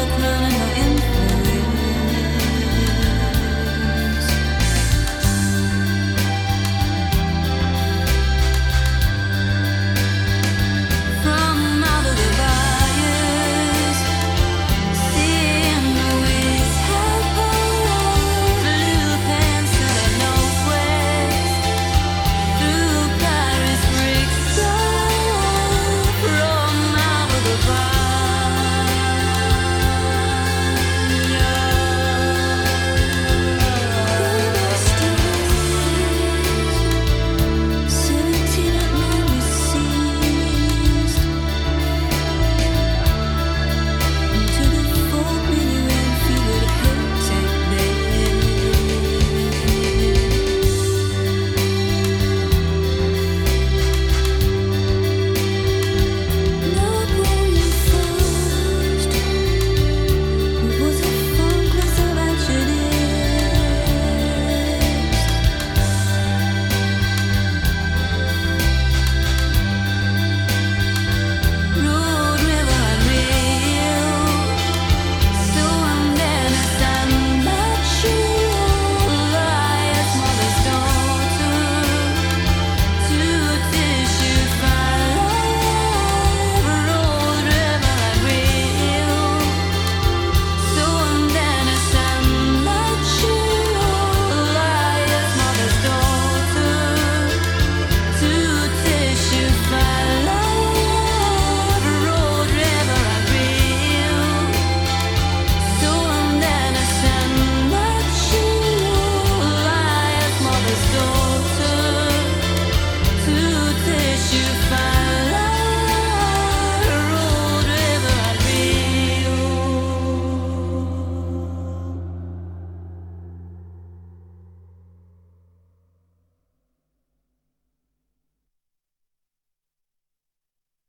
that none of influence